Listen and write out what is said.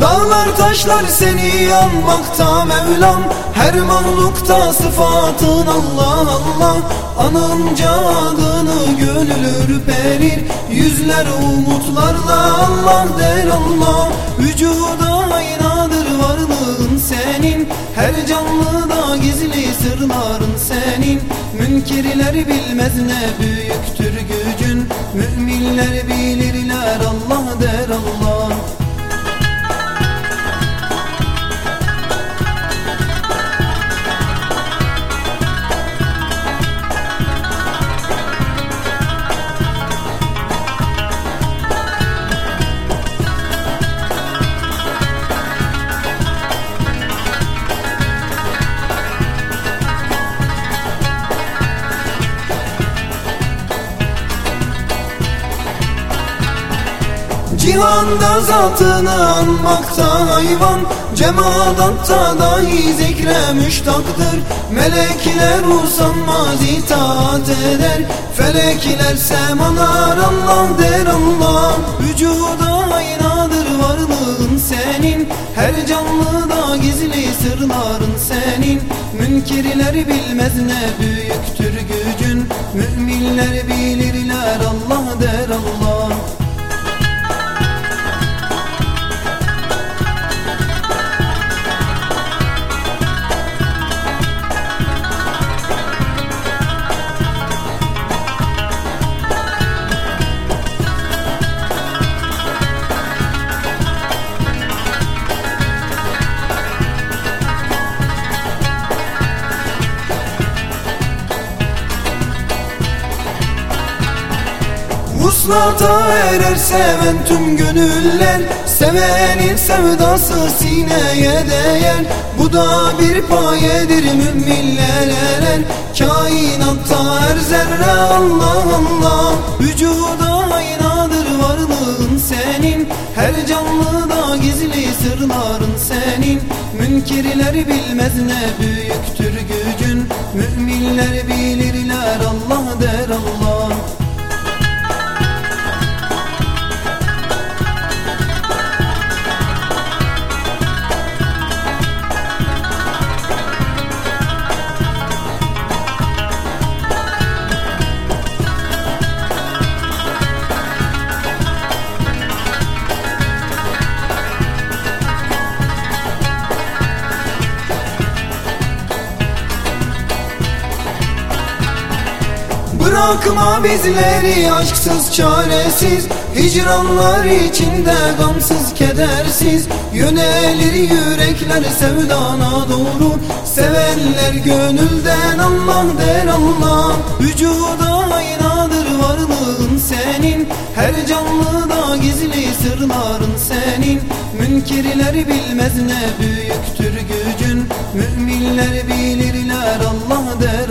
Dağlar taşlar seni anmakta Mevlam. Her mahlukta sıfatın Allah Allah. Anınca adını gönül ürperir Yüzler umutlarla Allah der Allah. Vücuda inadır varlığın senin. Her canlıda gizli sırların senin. Münkirler bilmez ne büyüktür gücün. Müminler bilirler Cihanda zatını anmakta hayvan Cemadatta dahi zikre müştaktır Melekler usanmaz itaat eder Felekler semalar Allah der Allah Vücuda inadır varlığın senin. Her canlıda gizli sırların senin. Münkirler bilmez ne büyüktür gücün Müminler bilirler Vuslata erer seven tüm gönüller Sevenin sevdası sineye değer. Bu da bir payedir müminler eren. Kainatta her zerre Allah Allah Vücuda inadır varlığın senin. Her canlıda gizli sırların senin. Münkirler bilmez ne büyüktür gücün Müminler bilirler Allah Bırakma bizleri aşksız çaresiz. Hicranlar içinde gamsız kedersiz. Yönelir yürekler sevdana doğru. Sevenler gönülden Allah der Allah. Vücuda inadır varlığın senin. Her canlıda gizli sırların senin. Münkirler bilmez ne büyüktür gücün. Müminler bilirler Allah der